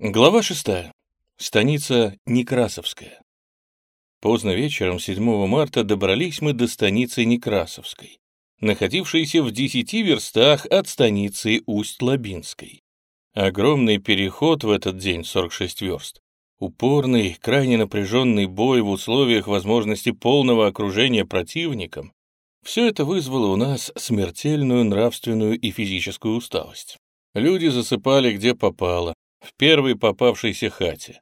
Глава шестая. Станица Некрасовская. Поздно вечером 7 марта добрались мы до станицы Некрасовской, находившейся в 10 верстах от станицы Усть-Лабинской. Огромный переход в этот день, 46 верст, упорный, крайне напряженный бой в условиях возможности полного окружения противником, все это вызвало у нас смертельную нравственную и физическую усталость. Люди засыпали где попало, в первой попавшейся хате.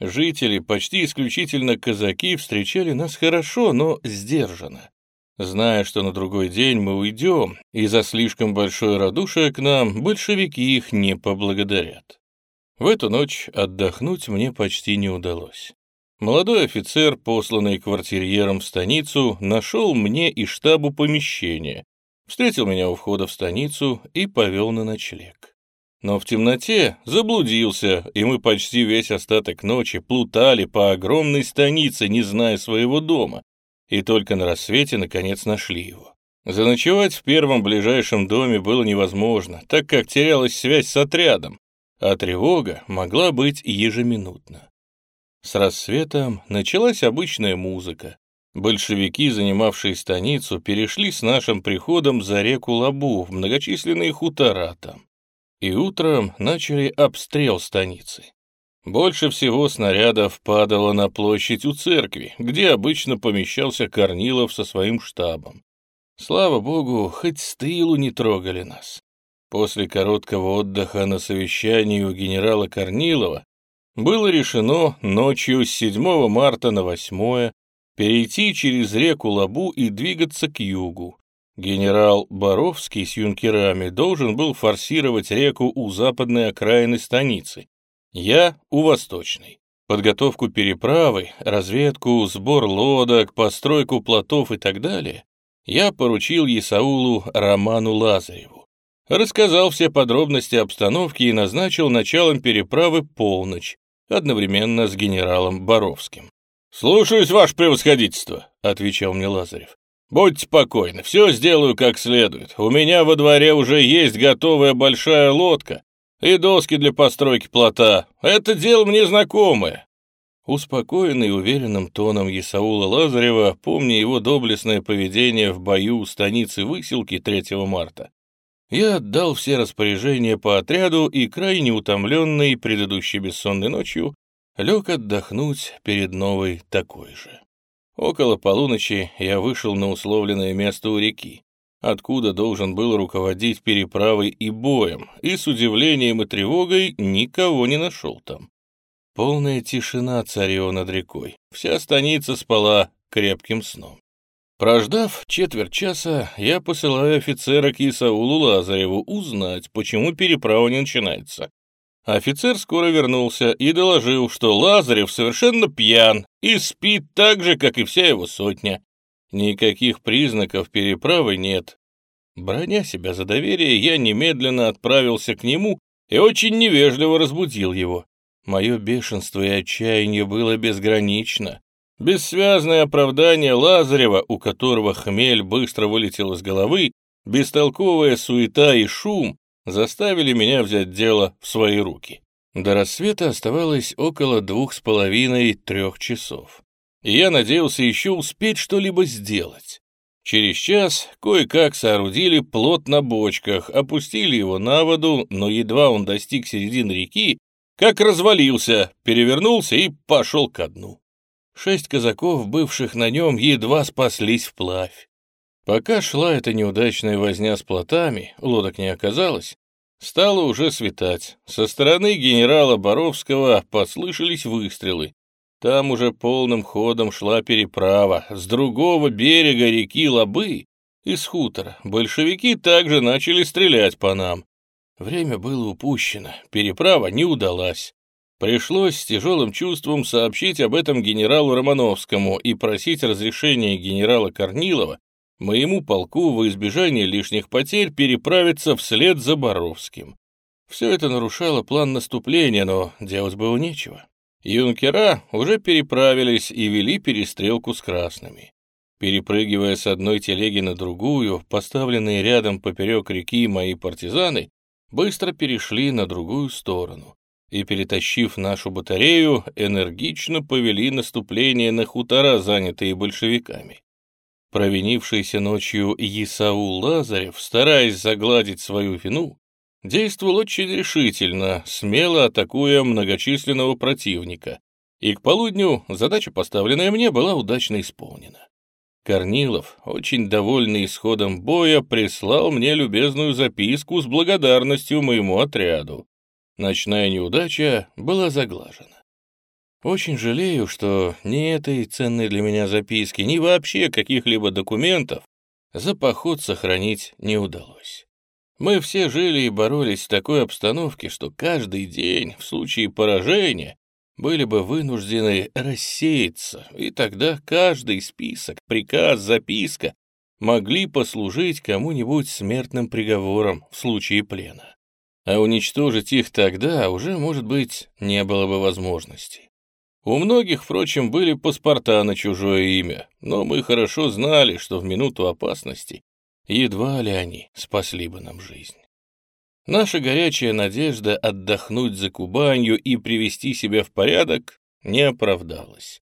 Жители, почти исключительно казаки, встречали нас хорошо, но сдержанно. Зная, что на другой день мы уйдем, и за слишком большое радушие к нам большевики их не поблагодарят. В эту ночь отдохнуть мне почти не удалось. Молодой офицер, посланный квартирьером в станицу, нашел мне и штабу помещение, встретил меня у входа в станицу и повел на ночлег. Но в темноте заблудился, и мы почти весь остаток ночи плутали по огромной станице, не зная своего дома, и только на рассвете, наконец, нашли его. Заночевать в первом ближайшем доме было невозможно, так как терялась связь с отрядом, а тревога могла быть ежеминутно. С рассветом началась обычная музыка. Большевики, занимавшие станицу, перешли с нашим приходом за реку Лабу в многочисленные хутора там и утром начали обстрел станицы. Больше всего снарядов падало на площадь у церкви, где обычно помещался Корнилов со своим штабом. Слава богу, хоть с тылу не трогали нас. После короткого отдыха на совещании у генерала Корнилова было решено ночью с 7 марта на 8 перейти через реку Лабу и двигаться к югу, Генерал Боровский с юнкерами должен был форсировать реку у западной окраины станицы, я — у восточной. Подготовку переправы, разведку, сбор лодок, постройку плотов и так далее я поручил Исаулу Роману Лазареву. Рассказал все подробности обстановки и назначил началом переправы полночь, одновременно с генералом Боровским. «Слушаюсь, ваше превосходительство», — отвечал мне Лазарев. «Будьте покойны, все сделаю как следует. У меня во дворе уже есть готовая большая лодка и доски для постройки плота. Это дело мне знакомое». Успокоенный уверенным тоном Исаула Лазарева, помня его доблестное поведение в бою у станицы Выселки 3 марта, я отдал все распоряжения по отряду и, крайне утомленный предыдущей бессонной ночью, лег отдохнуть перед новой такой же. Около полуночи я вышел на условленное место у реки, откуда должен был руководить переправой и боем, и с удивлением и тревогой никого не нашел там. Полная тишина царила над рекой, вся станица спала крепким сном. Прождав четверть часа, я посылаю офицера к Исаулу Лазареву узнать, почему переправа не начинается. Офицер скоро вернулся и доложил, что Лазарев совершенно пьян и спит так же, как и вся его сотня. Никаких признаков переправы нет. Броня себя за доверие, я немедленно отправился к нему и очень невежливо разбудил его. Мое бешенство и отчаяние было безгранично. Бессвязное оправдание Лазарева, у которого хмель быстро вылетел из головы, бестолковая суета и шум заставили меня взять дело в свои руки. До рассвета оставалось около двух с половиной-трех часов. И я надеялся еще успеть что-либо сделать. Через час кое-как соорудили плот на бочках, опустили его на воду, но едва он достиг середины реки, как развалился, перевернулся и пошел ко дну. Шесть казаков, бывших на нем, едва спаслись вплавь. Пока шла эта неудачная возня с плотами, лодок не оказалось, стало уже светать. Со стороны генерала Боровского послышались выстрелы. Там уже полным ходом шла переправа. С другого берега реки Лабы, из хутора, большевики также начали стрелять по нам. Время было упущено, переправа не удалась. Пришлось с тяжелым чувством сообщить об этом генералу Романовскому и просить разрешения генерала Корнилова моему полку во избежание лишних потерь переправиться вслед за Боровским. Все это нарушало план наступления, но делать было нечего. Юнкера уже переправились и вели перестрелку с красными. Перепрыгивая с одной телеги на другую, поставленные рядом поперек реки мои партизаны быстро перешли на другую сторону. и, перетащив нашу батарею, энергично повели наступление на хутора, занятые большевиками. Провинившийся ночью Исаул Лазарев, стараясь загладить свою вину, действовал очень решительно, смело атакуя многочисленного противника, и к полудню задача, поставленная мне, была удачно исполнена. Корнилов, очень довольный исходом боя, прислал мне любезную записку с благодарностью моему отряду. Ночная неудача была заглажена. Очень жалею, что ни этой ценной для меня записки, ни вообще каких-либо документов за поход сохранить не удалось. Мы все жили и боролись в такой обстановке, что каждый день в случае поражения были бы вынуждены рассеяться, и тогда каждый список, приказ, записка могли послужить кому-нибудь смертным приговором в случае плена. А уничтожить их тогда уже, может быть, не было бы возможности. У многих, впрочем, были паспорта на чужое имя, но мы хорошо знали, что в минуту опасности едва ли они спасли бы нам жизнь. Наша горячая надежда отдохнуть за Кубанью и привести себя в порядок не оправдалась.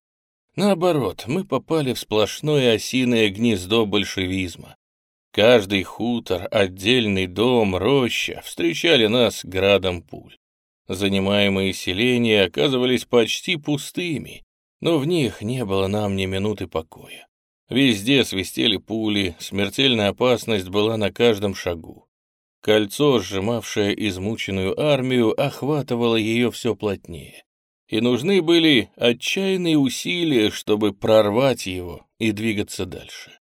Наоборот, мы попали в сплошное осиное гнездо большевизма. Каждый хутор, отдельный дом, роща встречали нас градом пуль. Занимаемые селения оказывались почти пустыми, но в них не было нам ни минуты покоя. Везде свистели пули, смертельная опасность была на каждом шагу. Кольцо, сжимавшее измученную армию, охватывало ее все плотнее. И нужны были отчаянные усилия, чтобы прорвать его и двигаться дальше.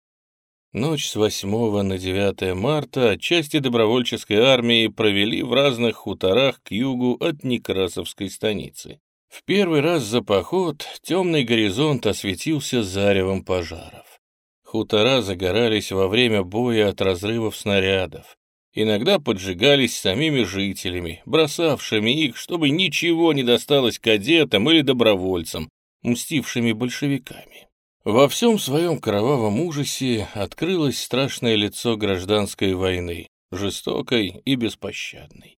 Ночь с 8 на 9 марта части добровольческой армии провели в разных хуторах к югу от Некрасовской станицы. В первый раз за поход темный горизонт осветился заревом пожаров. Хутора загорались во время боя от разрывов снарядов иногда поджигались самими жителями, бросавшими их, чтобы ничего не досталось кадетам или добровольцам, мстившими большевиками. Во всем своем кровавом ужасе открылось страшное лицо гражданской войны, жестокой и беспощадной.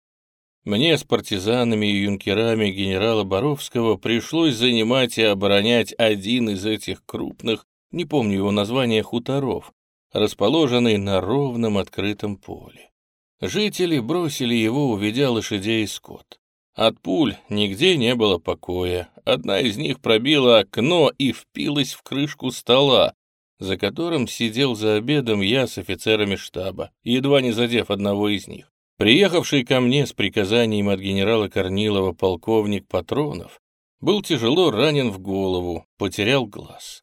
Мне с партизанами и юнкерами генерала Боровского пришлось занимать и оборонять один из этих крупных, не помню его название, хуторов, расположенный на ровном открытом поле. Жители бросили его, уведя лошадей и скот. От пуль нигде не было покоя. Одна из них пробила окно и впилась в крышку стола, за которым сидел за обедом я с офицерами штаба, едва не задев одного из них. Приехавший ко мне с приказанием от генерала Корнилова полковник Патронов был тяжело ранен в голову, потерял глаз.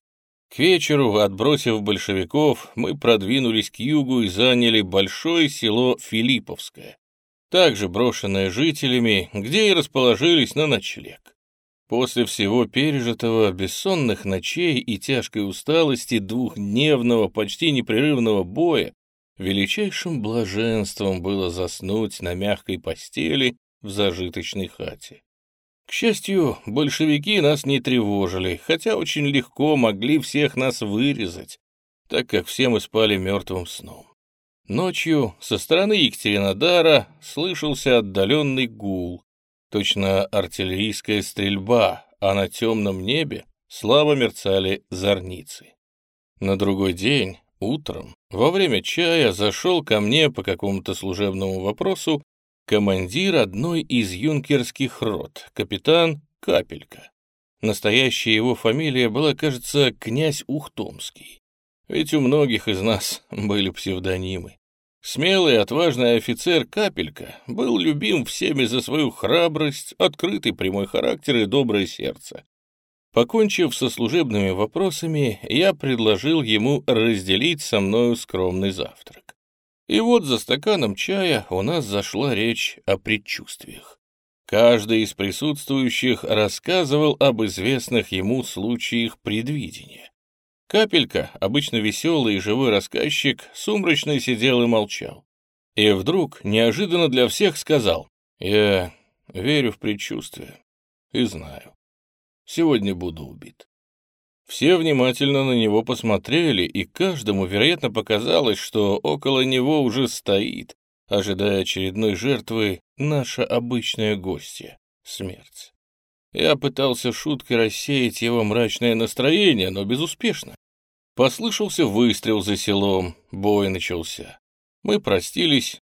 К вечеру, отбросив большевиков, мы продвинулись к югу и заняли большое село Филипповское, также брошенное жителями, где и расположились на ночлег. После всего пережитого, бессонных ночей и тяжкой усталости двухдневного, почти непрерывного боя, величайшим блаженством было заснуть на мягкой постели в зажиточной хате. К счастью, большевики нас не тревожили, хотя очень легко могли всех нас вырезать, так как все мы спали мертвым сном. Ночью со стороны Екатеринодара слышался отдаленный гул, точно артиллерийская стрельба, а на темном небе слабо мерцали зорницы. На другой день, утром, во время чая зашел ко мне по какому-то служебному вопросу командир одной из юнкерских рот, капитан Капелька. Настоящая его фамилия была, кажется, князь Ухтомский. Ведь у многих из нас были псевдонимы. Смелый, отважный офицер Капелька был любим всеми за свою храбрость, открытый прямой характер и доброе сердце. Покончив со служебными вопросами, я предложил ему разделить со мною скромный завтрак. И вот за стаканом чая у нас зашла речь о предчувствиях. Каждый из присутствующих рассказывал об известных ему случаях предвидения. Капелька, обычно веселый и живой рассказчик, сумрачно сидел и молчал. И вдруг, неожиданно для всех, сказал, «Я верю в предчувствие и знаю. Сегодня буду убит». Все внимательно на него посмотрели, и каждому, вероятно, показалось, что около него уже стоит, ожидая очередной жертвы, наша обычная гостья. смерть. Я пытался шуткой рассеять его мрачное настроение, но безуспешно. Послышался выстрел за селом, бой начался. Мы простились,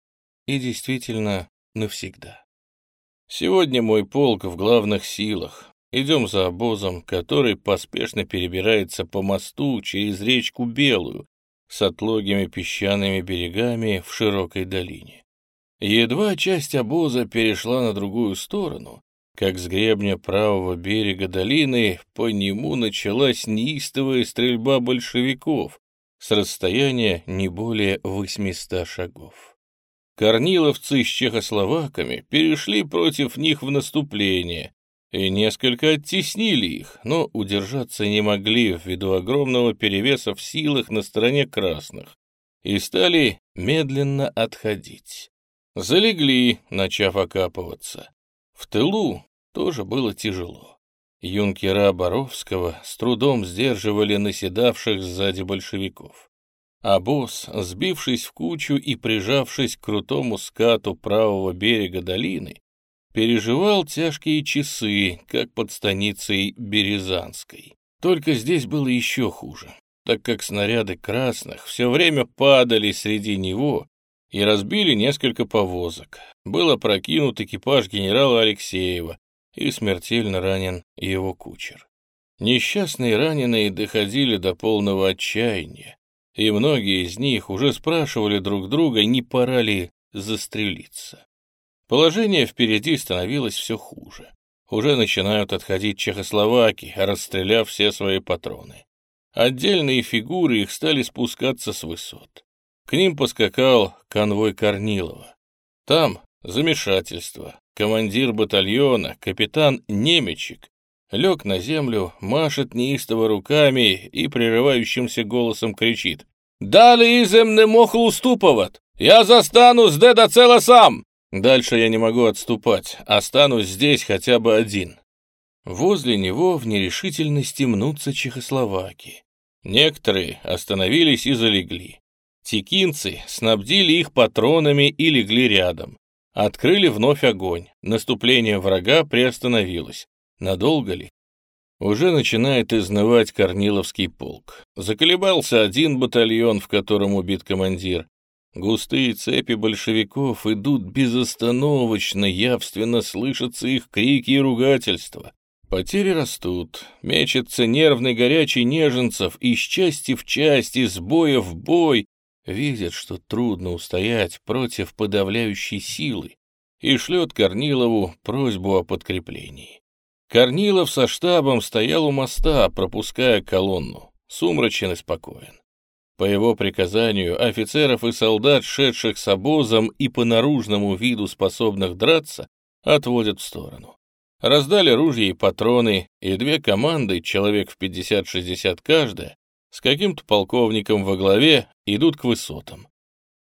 и действительно навсегда. Сегодня мой полк в главных силах. Идем за обозом, который поспешно перебирается по мосту через речку Белую с отлогими песчаными берегами в широкой долине. Едва часть обоза перешла на другую сторону, как с гребня правого берега долины по нему началась неистовая стрельба большевиков с расстояния не более 800 шагов. Корниловцы с чехословаками перешли против них в наступление и несколько оттеснили их, но удержаться не могли ввиду огромного перевеса в силах на стороне красных и стали медленно отходить. Залегли, начав окапываться. В тылу тоже было тяжело. Юнкера Боровского с трудом сдерживали наседавших сзади большевиков. А босс, сбившись в кучу и прижавшись к крутому скату правого берега долины, переживал тяжкие часы, как под станицей Березанской. Только здесь было еще хуже, так как снаряды красных все время падали среди него и разбили несколько повозок. Был опрокинут экипаж генерала Алексеева, и смертельно ранен его кучер. Несчастные раненые доходили до полного отчаяния, и многие из них уже спрашивали друг друга, не пора ли застрелиться. Положение впереди становилось все хуже. Уже начинают отходить чехословаки, расстреляв все свои патроны. Отдельные фигуры их стали спускаться с высот. К ним поскакал конвой Корнилова. Там замешательство, Командир батальона, капитан Немечек, лег на землю, машет неистово руками и прерывающимся голосом кричит. «Дали изем не мохл уступовать! Я застанусь де до цела сам!» Дальше я не могу отступать, останусь здесь хотя бы один. Возле него в нерешительности мнутся чехословаки. Некоторые остановились и залегли. Текинцы снабдили их патронами и легли рядом. Открыли вновь огонь. Наступление врага приостановилось. Надолго ли? Уже начинает изнывать Корниловский полк. Заколебался один батальон, в котором убит командир. Густые цепи большевиков идут безостановочно, явственно слышатся их крики и ругательства. Потери растут, мечется нервный горячий неженцев из части в часть, из боя в бой, видит, что трудно устоять против подавляющей силы, и шлет Корнилову просьбу о подкреплении. Корнилов со штабом стоял у моста, пропуская колонну, сумрачен и спокоен. По его приказанию офицеров и солдат, шедших с обозом и по наружному виду способных драться, отводят в сторону. Раздали ружья и патроны, и две команды, человек в 50-60 каждая, с каким-то полковником во главе идут к высотам.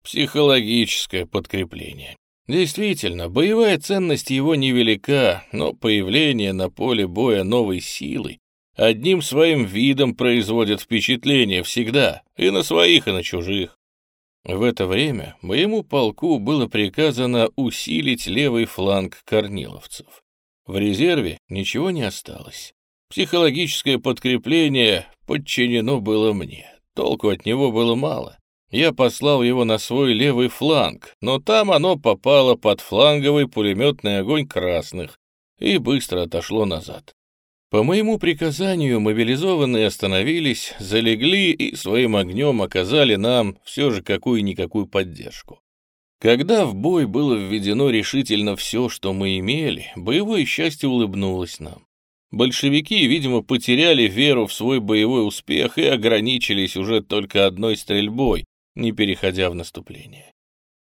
Психологическое подкрепление. Действительно, боевая ценность его невелика, но появление на поле боя новой силы одним своим видом производит впечатление всегда, и на своих, и на чужих. В это время моему полку было приказано усилить левый фланг корниловцев. В резерве ничего не осталось. Психологическое подкрепление подчинено было мне. Толку от него было мало. Я послал его на свой левый фланг, но там оно попало под фланговый пулеметный огонь красных и быстро отошло назад. По моему приказанию мобилизованные остановились, залегли и своим огнем оказали нам все же какую-никакую поддержку. Когда в бой было введено решительно все, что мы имели, боевое счастье улыбнулось нам. Большевики, видимо, потеряли веру в свой боевой успех и ограничились уже только одной стрельбой, не переходя в наступление.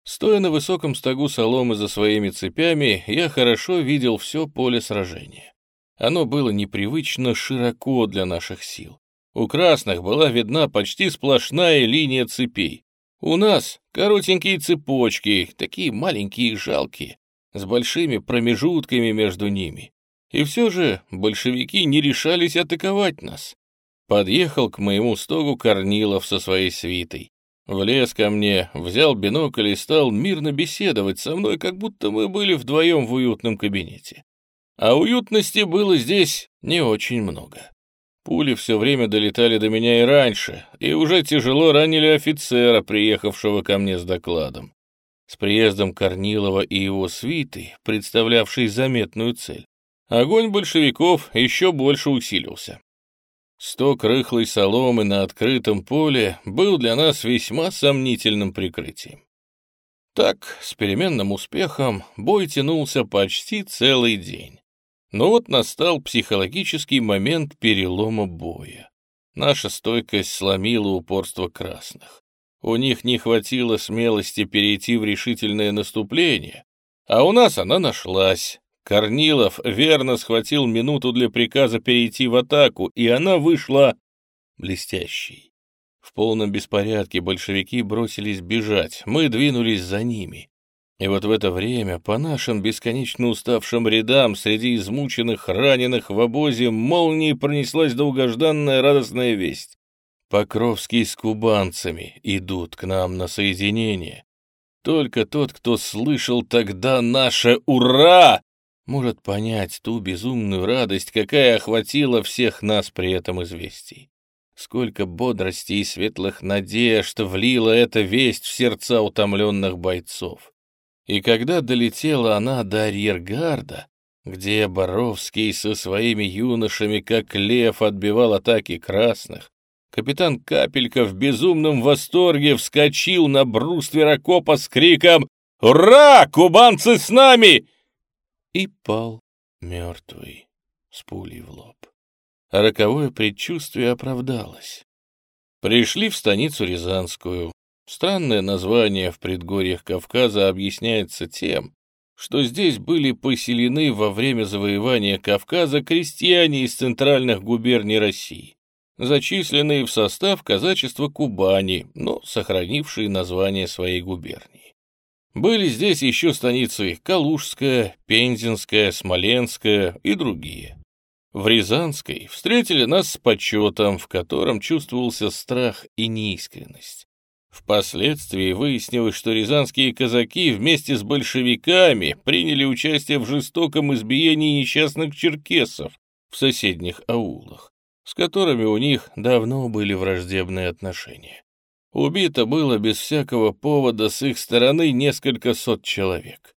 Стоя на высоком стогу соломы за своими цепями, я хорошо видел все поле сражения. Оно было непривычно широко для наших сил. У красных была видна почти сплошная линия цепей. У нас коротенькие цепочки, такие маленькие и жалкие, с большими промежутками между ними. И все же большевики не решались атаковать нас. Подъехал к моему стогу Корнилов со своей свитой. Влез ко мне, взял бинокль и стал мирно беседовать со мной, как будто мы были вдвоем в уютном кабинете. А уютности было здесь не очень много. Пули все время долетали до меня и раньше, и уже тяжело ранили офицера, приехавшего ко мне с докладом. С приездом Корнилова и его свиты, представлявшей заметную цель, огонь большевиков еще больше усилился. Сток рыхлой соломы на открытом поле был для нас весьма сомнительным прикрытием. Так, с переменным успехом, бой тянулся почти целый день. Но вот настал психологический момент перелома боя. Наша стойкость сломила упорство красных. У них не хватило смелости перейти в решительное наступление, а у нас она нашлась. Корнилов верно схватил минуту для приказа перейти в атаку, и она вышла блестящей. В полном беспорядке большевики бросились бежать, мы двинулись за ними. И вот в это время по нашим бесконечно уставшим рядам среди измученных раненых в обозе молнией пронеслась долгожданная радостная весть. Покровский с кубанцами идут к нам на соединение. Только тот, кто слышал тогда наше «Ура!», может понять ту безумную радость, какая охватила всех нас при этом известии. Сколько бодрости и светлых надежд влила эта весть в сердца утомленных бойцов. И когда долетела она до арьергарда, где Боровский со своими юношами, как лев, отбивал атаки красных, капитан Капелька в безумном восторге вскочил на бруствер окопа с криком «Ура! Кубанцы с нами!» И пал мертвый с пулей в лоб. Роковое предчувствие оправдалось. Пришли в станицу Рязанскую. Странное название в предгорьях Кавказа объясняется тем, что здесь были поселены во время завоевания Кавказа крестьяне из центральных губерний России, зачисленные в состав казачества Кубани, но сохранившие название своей губернии. Были здесь еще станицы Калужская, Пензенская, Смоленская и другие. В Рязанской встретили нас с почетом, в котором чувствовался страх и неискренность. Впоследствии выяснилось, что рязанские казаки вместе с большевиками приняли участие в жестоком избиении несчастных черкесов в соседних аулах, с которыми у них давно были враждебные отношения. Убито было без всякого повода с их стороны несколько сот человек.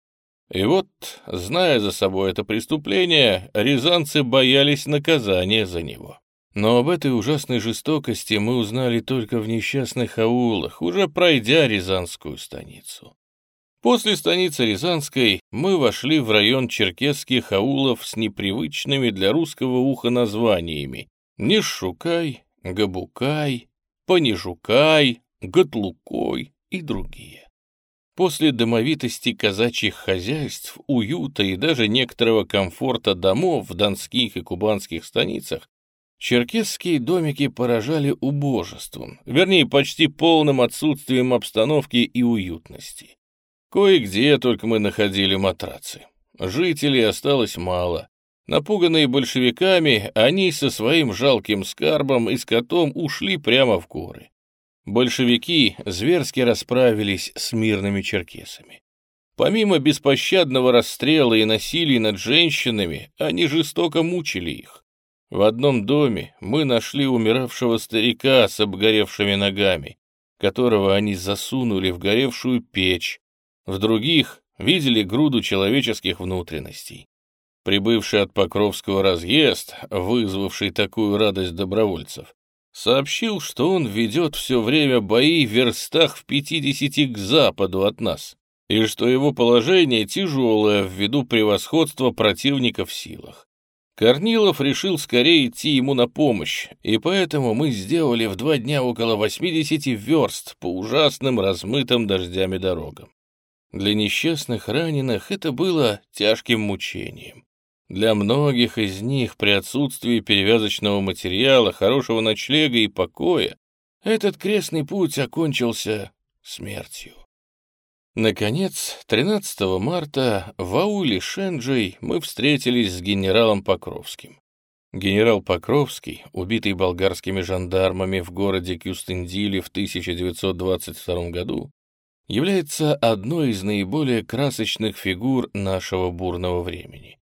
И вот, зная за собой это преступление, рязанцы боялись наказания за него. Но об этой ужасной жестокости мы узнали только в несчастных аулах, уже пройдя Рязанскую станицу. После станицы Рязанской мы вошли в район черкесских аулов с непривычными для русского уха названиями Нишукай, Габукай, Понижукай, Готлукой и другие. После домовитости казачьих хозяйств, уюта и даже некоторого комфорта домов в донских и кубанских станицах, черкесские домики поражали убожеством, вернее, почти полным отсутствием обстановки и уютности. Кое-где только мы находили матрацы. Жителей осталось мало. Напуганные большевиками, они со своим жалким скарбом и скотом ушли прямо в горы большевики зверски расправились с мирными черкесами. Помимо беспощадного расстрела и насилия над женщинами, они жестоко мучили их. В одном доме мы нашли умиравшего старика с обгоревшими ногами, которого они засунули в горевшую печь. В других видели груду человеческих внутренностей. Прибывший от Покровского разъезд, вызвавший такую радость добровольцев, сообщил, что он ведет все время бои в верстах в 50 к западу от нас, и что его положение тяжелое ввиду превосходства противника в силах. Корнилов решил скорее идти ему на помощь, и поэтому мы сделали в два дня около 80 верст по ужасным размытым дождями дорогам. Для несчастных раненых это было тяжким мучением. Для многих из них при отсутствии перевязочного материала, хорошего ночлега и покоя этот крестный путь окончился смертью. Наконец, 13 марта в ауле Шенджей мы встретились с генералом Покровским. Генерал Покровский, убитый болгарскими жандармами в городе Кюстендиле в 1922 году, является одной из наиболее красочных фигур нашего бурного времени.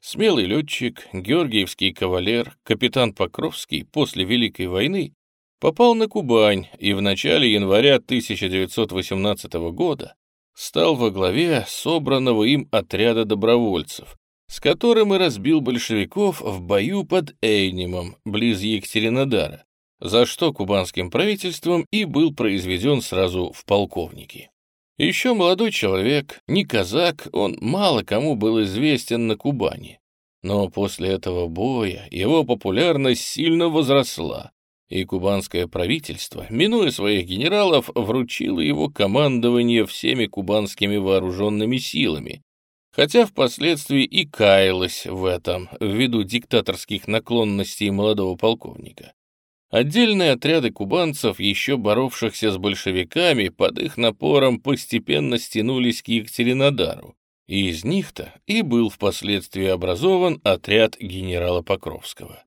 Смелый летчик, георгиевский кавалер, капитан Покровский после Великой войны попал на Кубань и в начале января 1918 года стал во главе собранного им отряда добровольцев, с которым и разбил большевиков в бою под Эйнимом, близ Екатеринодара, за что кубанским правительством и был произведен сразу в полковники. Еще молодой человек, не казак, он мало кому был известен на Кубани. Но после этого боя его популярность сильно возросла, и кубанское правительство, минуя своих генералов, вручило его командование всеми кубанскими вооруженными силами, хотя впоследствии и каялось в этом ввиду диктаторских наклонностей молодого полковника. Отдельные отряды кубанцев, еще боровшихся с большевиками, под их напором постепенно стянулись к Екатеринодару, и из них-то и был впоследствии образован отряд генерала Покровского.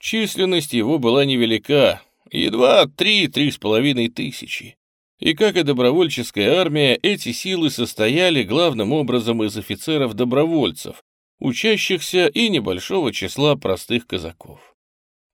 Численность его была невелика, едва три-три с половиной тысячи. И как и добровольческая армия, эти силы состояли главным образом из офицеров-добровольцев, учащихся и небольшого числа простых казаков.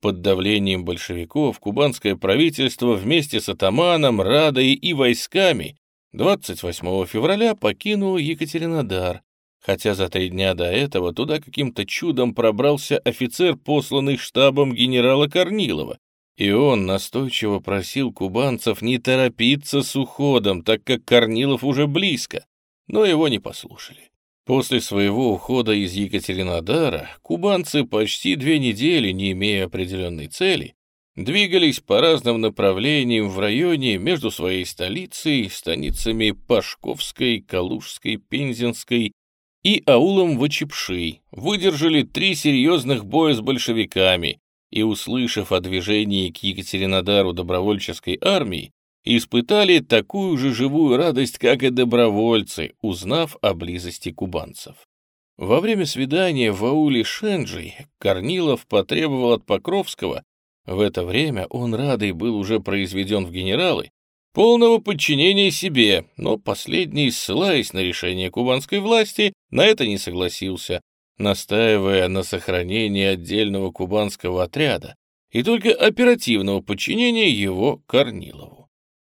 Под давлением большевиков кубанское правительство вместе с атаманом, Радой и войсками 28 февраля покинуло Екатеринодар, хотя за три дня до этого туда каким-то чудом пробрался офицер, посланный штабом генерала Корнилова, и он настойчиво просил кубанцев не торопиться с уходом, так как Корнилов уже близко, но его не послушали. После своего ухода из Екатеринодара кубанцы почти две недели, не имея определенной цели, двигались по разным направлениям в районе между своей столицей, станицами Пашковской, Калужской, Пензенской и аулом Вачепши, выдержали три серьезных боя с большевиками и, услышав о движении к Екатеринодару добровольческой армии, испытали такую же живую радость, как и добровольцы, узнав о близости кубанцев. Во время свидания в ауле Шенджи Корнилов потребовал от Покровского, в это время он радый был уже произведен в генералы, полного подчинения себе, но последний, ссылаясь на решение кубанской власти, на это не согласился, настаивая на сохранении отдельного кубанского отряда и только оперативного подчинения его Корнилову.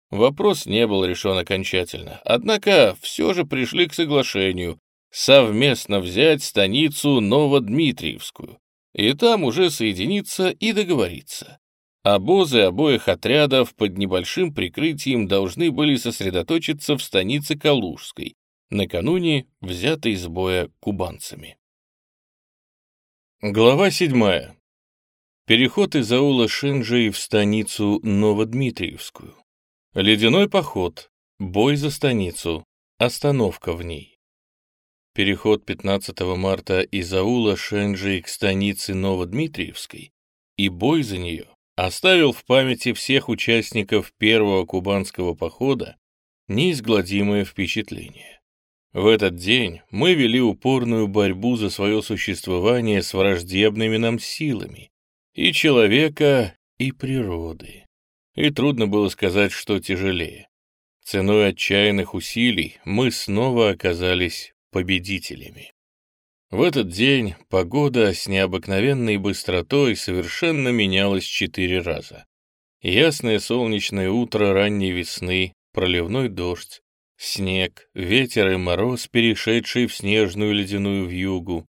Вопрос не был решен окончательно, однако все же пришли к соглашению совместно взять станицу Новодмитриевскую и там уже соединиться и договориться. Обозы обоих отрядов под небольшим прикрытием должны были сосредоточиться в станице Калужской, накануне взятой из боя кубанцами. Глава 7. Переход из аула Шинджи в станицу Новодмитриевскую. Ледяной поход, бой за станицу, остановка в ней. Переход 15 марта из аула Шенджи к станице Новодмитриевской и бой за нее оставил в памяти всех участников первого кубанского похода неизгладимое впечатление. В этот день мы вели упорную борьбу за свое существование с враждебными нам силами и человека, и природы и трудно было сказать, что тяжелее. Ценой отчаянных усилий мы снова оказались победителями. В этот день погода с необыкновенной быстротой совершенно менялась четыре раза. Ясное солнечное утро ранней весны, проливной дождь, снег, ветер и мороз, перешедший в снежную ледяную вьюгу,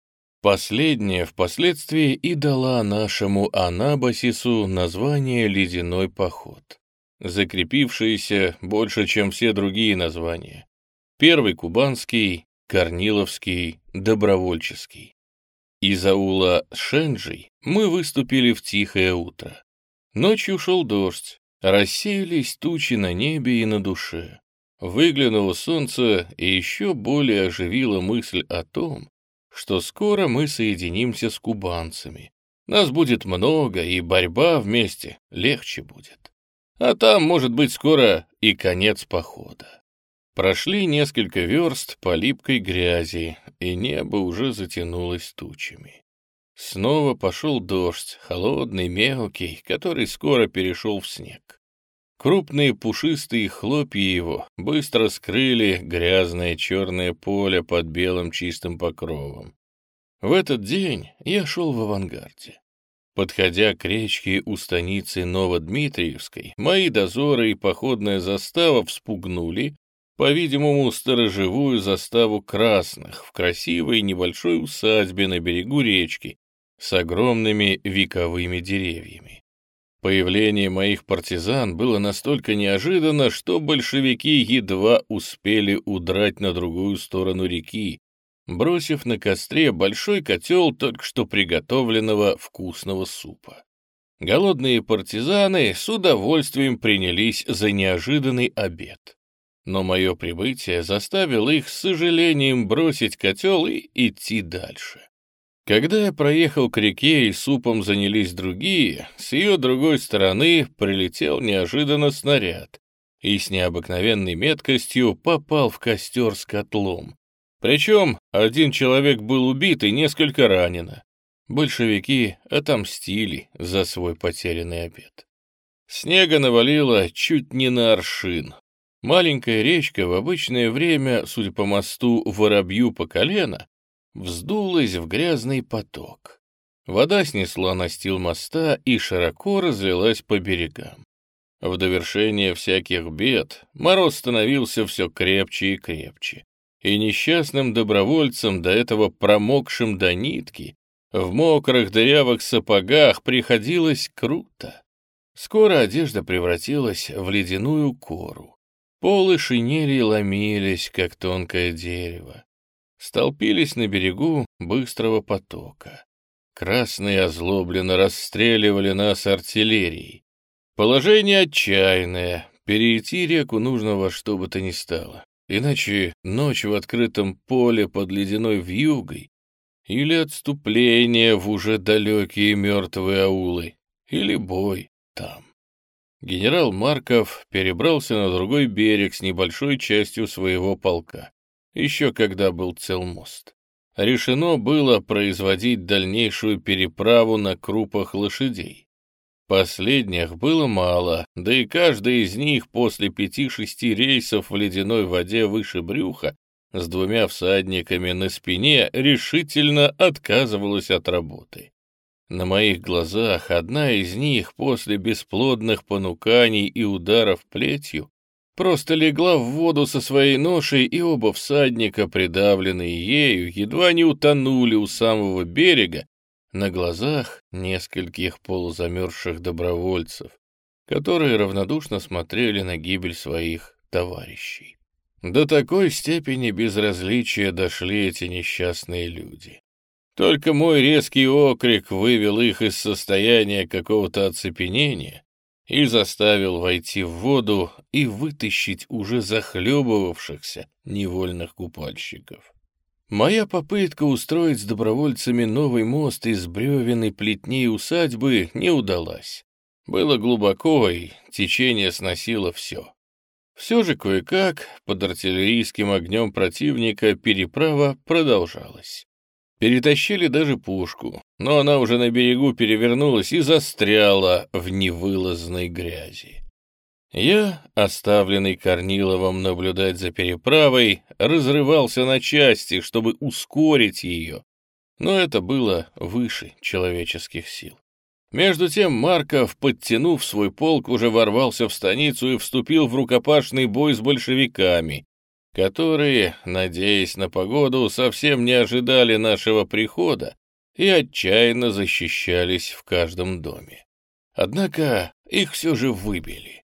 Последняя впоследствии и дала нашему Анабасису название «Ледяной поход», закрепившееся больше, чем все другие названия. Первый кубанский, Корниловский, Добровольческий. Из аула Шенджи мы выступили в тихое утро. Ночью шел дождь, рассеялись тучи на небе и на душе. Выглянуло солнце и еще более оживила мысль о том, что скоро мы соединимся с кубанцами. Нас будет много, и борьба вместе легче будет. А там, может быть, скоро и конец похода. Прошли несколько верст по липкой грязи, и небо уже затянулось тучами. Снова пошел дождь, холодный, мелкий, который скоро перешел в снег. Крупные пушистые хлопья его быстро скрыли грязное черное поле под белым чистым покровом. В этот день я шел в авангарде. Подходя к речке у станицы Новодмитриевской, мои дозоры и походная застава вспугнули, по-видимому, сторожевую заставу красных в красивой небольшой усадьбе на берегу речки с огромными вековыми деревьями. Появление моих партизан было настолько неожиданно, что большевики едва успели удрать на другую сторону реки, бросив на костре большой котел только что приготовленного вкусного супа. Голодные партизаны с удовольствием принялись за неожиданный обед. Но мое прибытие заставило их с сожалением бросить котел и идти дальше. Когда я проехал к реке и супом занялись другие, с ее другой стороны прилетел неожиданно снаряд и с необыкновенной меткостью попал в костер с котлом. Причем один человек был убит и несколько ранено. Большевики отомстили за свой потерянный обед. Снега навалило чуть не на аршин. Маленькая речка в обычное время, судя по мосту, воробью по колено, вздулась в грязный поток. Вода снесла настил моста и широко разлилась по берегам. В довершение всяких бед мороз становился все крепче и крепче, и несчастным добровольцам, до этого промокшим до нитки, в мокрых дырявых сапогах приходилось круто. Скоро одежда превратилась в ледяную кору. Полы шинели ломились, как тонкое дерево столпились на берегу быстрого потока. Красные озлобленно расстреливали нас артиллерией. Положение отчаянное, перейти реку нужно во что бы то ни стало, иначе ночь в открытом поле под ледяной вьюгой или отступление в уже далекие мертвые аулы, или бой там. Генерал Марков перебрался на другой берег с небольшой частью своего полка еще когда был цел мост. Решено было производить дальнейшую переправу на крупах лошадей. Последних было мало, да и каждый из них после пяти-шести рейсов в ледяной воде выше брюха с двумя всадниками на спине решительно отказывалась от работы. На моих глазах одна из них после бесплодных понуканий и ударов плетью просто легла в воду со своей ношей, и оба всадника, придавленные ею, едва не утонули у самого берега на глазах нескольких полузамерзших добровольцев, которые равнодушно смотрели на гибель своих товарищей. До такой степени безразличия дошли эти несчастные люди. Только мой резкий окрик вывел их из состояния какого-то оцепенения, и заставил войти в воду и вытащить уже захлебывавшихся невольных купальщиков. Моя попытка устроить с добровольцами новый мост из бревен и плетней усадьбы не удалась. Было глубоко, и течение сносило все. Все же кое-как под артиллерийским огнем противника переправа продолжалась. Перетащили даже пушку, но она уже на берегу перевернулась и застряла в невылазной грязи. Я, оставленный Корниловым наблюдать за переправой, разрывался на части, чтобы ускорить ее, но это было выше человеческих сил. Между тем Марков, подтянув свой полк, уже ворвался в станицу и вступил в рукопашный бой с большевиками, которые, надеясь на погоду, совсем не ожидали нашего прихода и отчаянно защищались в каждом доме. Однако их все же выбили.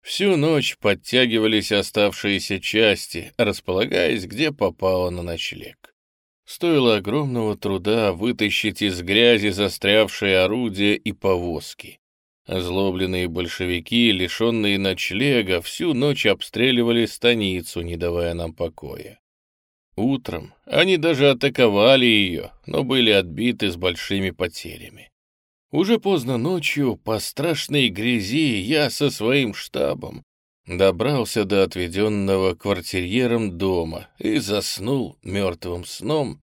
Всю ночь подтягивались оставшиеся части, располагаясь, где попало на ночлег. Стоило огромного труда вытащить из грязи застрявшие орудия и повозки. Озлобленные большевики, лишенные ночлега, всю ночь обстреливали станицу, не давая нам покоя. Утром они даже атаковали ее, но были отбиты с большими потерями. Уже поздно ночью, по страшной грязи, я со своим штабом добрался до отведенного квартирьером дома и заснул мертвым сном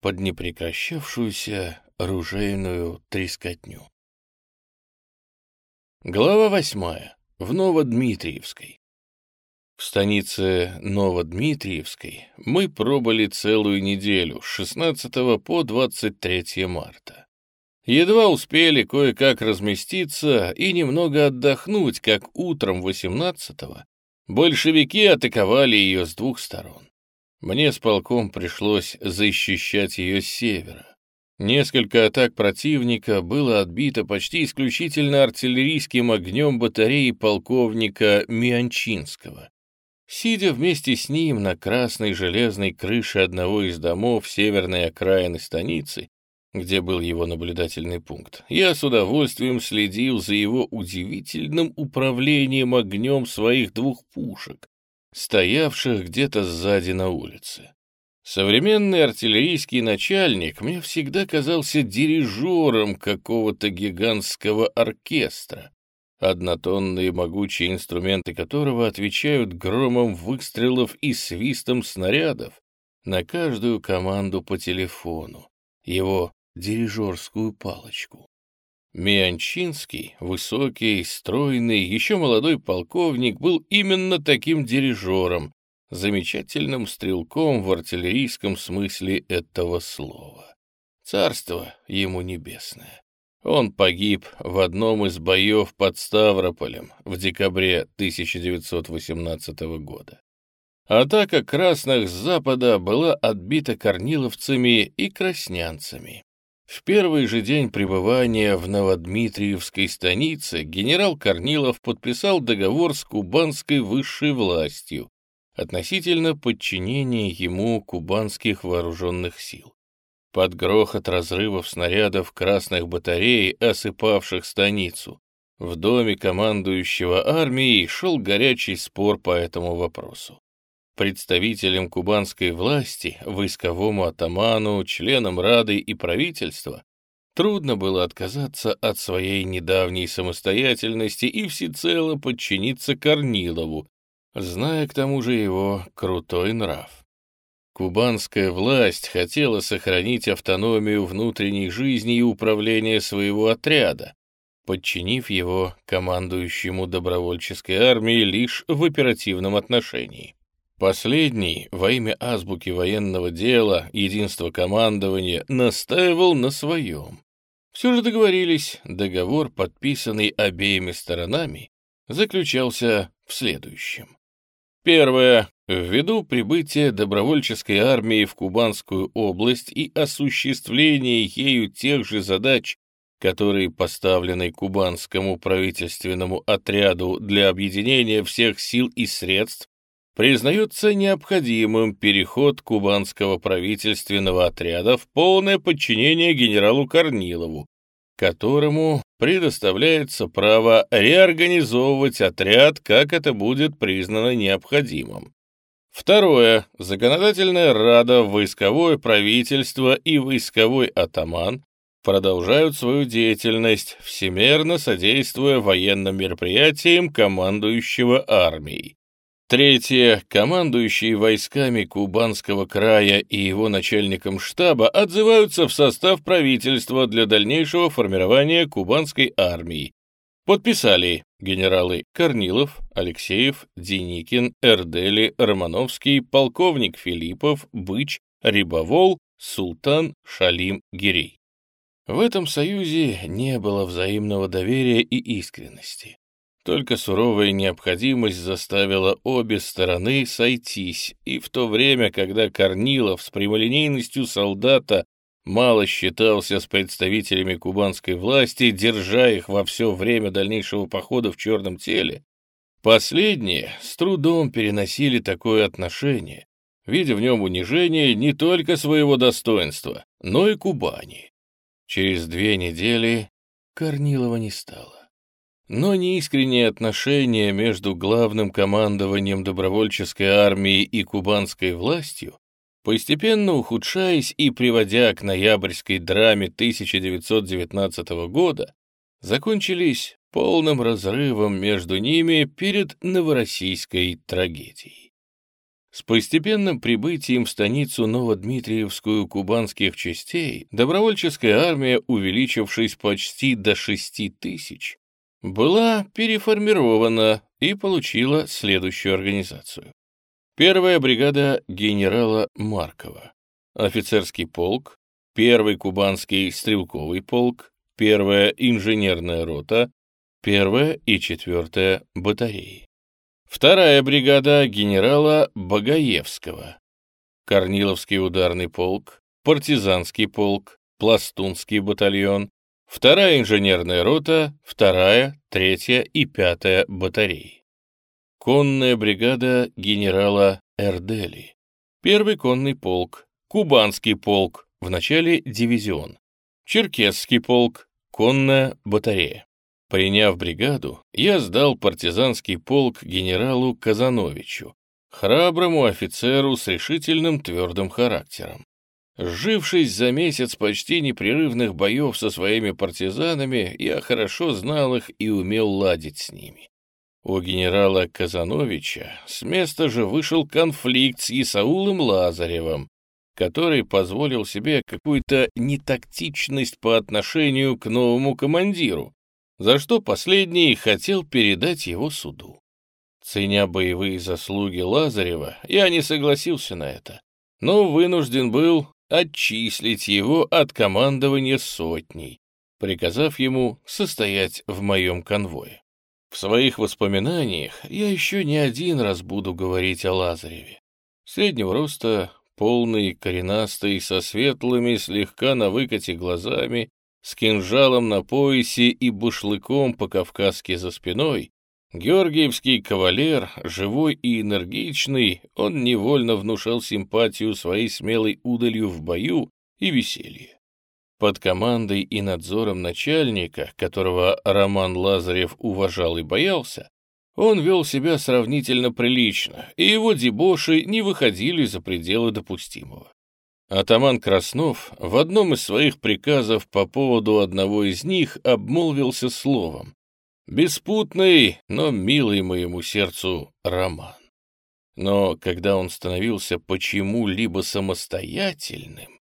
под непрекращавшуюся оружейную трескотню. Глава восьмая. В Новодмитриевской. В станице Новодмитриевской мы пробыли целую неделю, с 16 по 23 марта. Едва успели кое-как разместиться и немного отдохнуть, как утром 18-го большевики атаковали ее с двух сторон. Мне с полком пришлось защищать ее с севера. Несколько атак противника было отбито почти исключительно артиллерийским огнем батареи полковника Мианчинского. Сидя вместе с ним на красной железной крыше одного из домов северной окраины станицы, где был его наблюдательный пункт, я с удовольствием следил за его удивительным управлением огнем своих двух пушек, стоявших где-то сзади на улице. Современный артиллерийский начальник мне всегда казался дирижером какого-то гигантского оркестра, однотонные могучие инструменты которого отвечают громом выстрелов и свистом снарядов на каждую команду по телефону, его дирижерскую палочку. Мианчинский, высокий, стройный, еще молодой полковник был именно таким дирижером, замечательным стрелком в артиллерийском смысле этого слова. Царство ему небесное. Он погиб в одном из боев под Ставрополем в декабре 1918 года. Атака красных с запада была отбита корниловцами и краснянцами. В первый же день пребывания в Новодмитриевской станице генерал Корнилов подписал договор с кубанской высшей властью относительно подчинения ему кубанских вооруженных сил. Под грохот разрывов снарядов красных батарей, осыпавших станицу, в доме командующего армией шел горячий спор по этому вопросу представителям кубанской власти, войсковому атаману, членам Рады и правительства, трудно было отказаться от своей недавней самостоятельности и всецело подчиниться Корнилову, зная к тому же его крутой нрав. Кубанская власть хотела сохранить автономию внутренней жизни и управления своего отряда, подчинив его командующему добровольческой армией лишь в оперативном отношении. Последний, во имя азбуки военного дела, единства командования, настаивал на своем. Все же договорились, договор, подписанный обеими сторонами, заключался в следующем. Первое. Ввиду прибытия добровольческой армии в Кубанскую область и осуществления ею тех же задач, которые поставлены кубанскому правительственному отряду для объединения всех сил и средств признается необходимым переход кубанского правительственного отряда в полное подчинение генералу Корнилову, которому предоставляется право реорганизовывать отряд, как это будет признано необходимым. Второе. Законодательная рада, войсковое правительство и войсковой атаман продолжают свою деятельность, всемерно содействуя военным мероприятиям командующего армией. Третье. Командующие войсками Кубанского края и его начальником штаба отзываются в состав правительства для дальнейшего формирования кубанской армии. Подписали генералы Корнилов, Алексеев, Деникин, Эрдели, Романовский, полковник Филиппов, Быч, Рибовол, Султан, Шалим, Гирей. В этом союзе не было взаимного доверия и искренности. Только суровая необходимость заставила обе стороны сойтись, и в то время, когда Корнилов с прямолинейностью солдата мало считался с представителями кубанской власти, держа их во все время дальнейшего похода в черном теле, последние с трудом переносили такое отношение, видя в нем унижение не только своего достоинства, но и Кубани. Через две недели Корнилова не стало. Но неискренние отношения между главным командованием добровольческой армии и кубанской властью, постепенно ухудшаясь и приводя к ноябрьской драме 1919 года, закончились полным разрывом между ними перед новороссийской трагедией. С постепенным прибытием в станицу Новодмитриевскую кубанских частей добровольческая армия, увеличившись почти до 6 тысяч, была переформирована и получила следующую организацию. Первая бригада генерала Маркова, офицерский полк, первый кубанский стрелковый полк, первая инженерная рота, первая и четвертая батареи. Вторая бригада генерала Багаевского, Корниловский ударный полк, партизанский полк, пластунский батальон, вторая инженерная рота, вторая, третья и пятая батареи. Конная бригада генерала Эрдели, первый конный полк, кубанский полк, в начале дивизион, черкесский полк, конная батарея. Приняв бригаду, я сдал партизанский полк генералу Казановичу, храброму офицеру с решительным твердым характером. Сжившись за месяц почти непрерывных боев со своими партизанами, я хорошо знал их и умел ладить с ними. У генерала Казановича с места же вышел конфликт с Исаулом Лазаревым, который позволил себе какую-то нетактичность по отношению к новому командиру, за что последний хотел передать его суду. Ценя боевые заслуги Лазарева, я не согласился на это, но вынужден был отчислить его от командования сотней, приказав ему состоять в моем конвое. В своих воспоминаниях я еще не один раз буду говорить о Лазареве. Среднего роста, полный, коренастый, со светлыми, слегка на выкате глазами, с кинжалом на поясе и бушлыком по-кавказски за спиной, Георгиевский кавалер, живой и энергичный, он невольно внушал симпатию своей смелой удалью в бою и веселье. Под командой и надзором начальника, которого Роман Лазарев уважал и боялся, он вел себя сравнительно прилично, и его дебоши не выходили за пределы допустимого. Атаман Краснов в одном из своих приказов по поводу одного из них обмолвился словом, Беспутный, но милый моему сердцу роман. Но когда он становился почему-либо самостоятельным,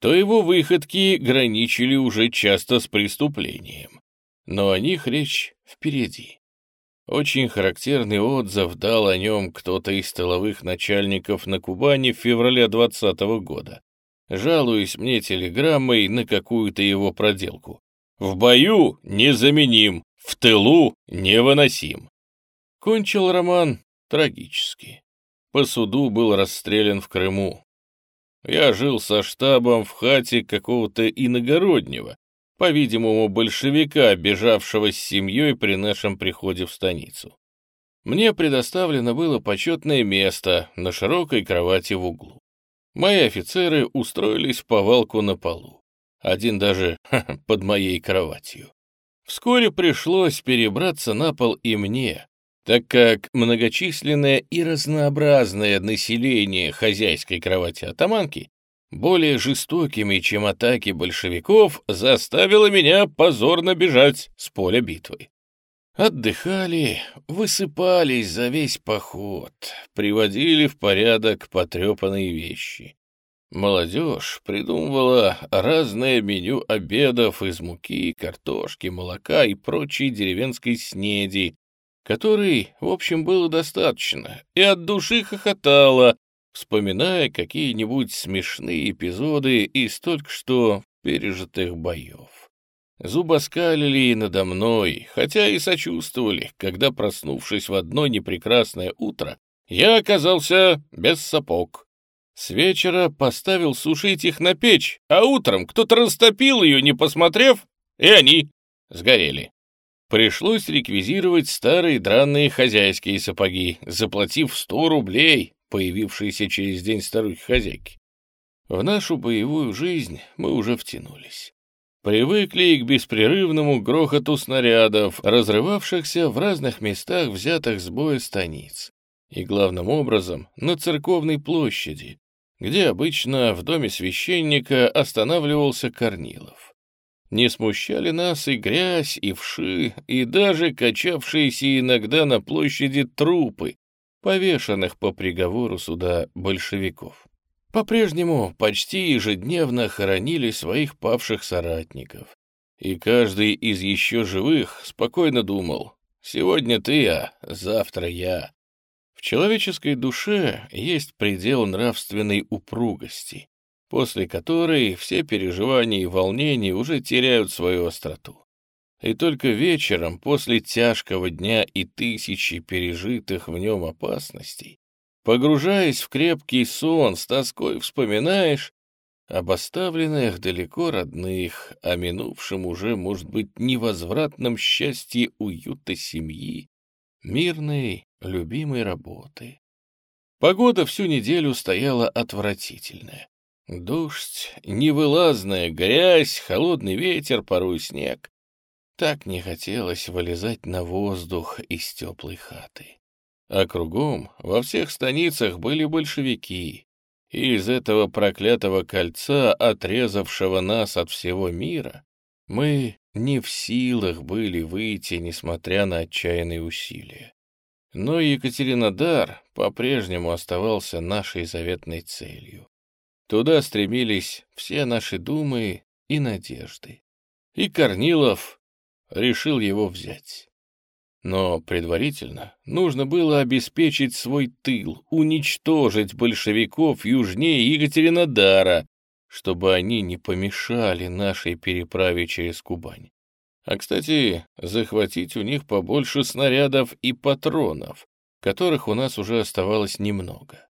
то его выходки граничили уже часто с преступлением. Но о них речь впереди. Очень характерный отзыв дал о нем кто-то из столовых начальников на Кубани в феврале 20 -го года, жалуясь мне телеграммой на какую-то его проделку. «В бою незаменим, в тылу невыносим. Кончил роман трагически. По суду был расстрелян в Крыму. Я жил со штабом в хате какого-то иногороднего, по-видимому, большевика, бежавшего с семьей при нашем приходе в станицу. Мне предоставлено было почетное место на широкой кровати в углу. Мои офицеры устроились в повалку на полу. Один даже под моей кроватью. Вскоре пришлось перебраться на пол и мне, так как многочисленное и разнообразное население хозяйской кровати атаманки, более жестокими, чем атаки большевиков, заставило меня позорно бежать с поля битвы. Отдыхали, высыпались за весь поход, приводили в порядок потрепанные вещи. Молодежь придумывала разное меню обедов из муки, картошки, молока и прочей деревенской снеди, которой, в общем, было достаточно, и от души хохотала, вспоминая какие-нибудь смешные эпизоды из только что пережитых боев. Зубоскалили надо мной, хотя и сочувствовали, когда, проснувшись в одно непрекрасное утро, я оказался без сапог. С вечера поставил сушить их на печь, а утром кто-то растопил ее, не посмотрев, и они сгорели. Пришлось реквизировать старые дранные хозяйские сапоги, заплатив сто рублей, появившиеся через день старухи-хозяйки. В нашу боевую жизнь мы уже втянулись. Привыкли к беспрерывному грохоту снарядов, разрывавшихся в разных местах взятых с боя станиц. И главным образом на церковной площади, где обычно в доме священника останавливался Корнилов. Не смущали нас и грязь, и вши, и даже качавшиеся иногда на площади трупы, повешенных по приговору суда большевиков. По-прежнему почти ежедневно хоронили своих павших соратников. И каждый из еще живых спокойно думал, Сегодня ты, а завтра я. В человеческой душе есть предел нравственной упругости, после которой все переживания и волнения уже теряют свою остроту. И только вечером, после тяжкого дня и тысячи пережитых в нем опасностей, погружаясь в крепкий сон, с тоской вспоминаешь об оставленных далеко родных, о минувшем уже, может быть, невозвратном счастье уюта семьи, мирной, любимой работы. Погода всю неделю стояла отвратительная. Дождь, невылазная грязь, холодный ветер, порой снег. Так не хотелось вылезать на воздух из теплой хаты. А кругом, во всех станицах были большевики, и из этого проклятого кольца, отрезавшего нас от всего мира, мы не в силах были выйти, несмотря на отчаянные усилия. Но Екатеринодар по-прежнему оставался нашей заветной целью. Туда стремились все наши думы и надежды. И Корнилов решил его взять. Но предварительно нужно было обеспечить свой тыл, уничтожить большевиков южнее Екатеринодара, чтобы они не помешали нашей переправе через Кубань. А, кстати, захватить у них побольше снарядов и патронов, которых у нас уже оставалось немного.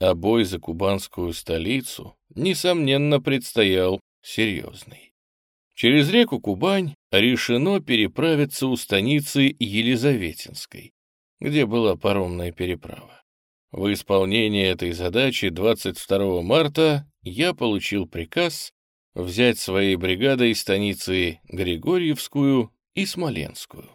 А бой за кубанскую столицу, несомненно, предстоял серьезный. Через реку Кубань решено переправиться у станицы Елизаветинской, где была паромная переправа. В исполнение этой задачи 22 марта я получил приказ взять своей бригадой станицы Григорьевскую и Смоленскую.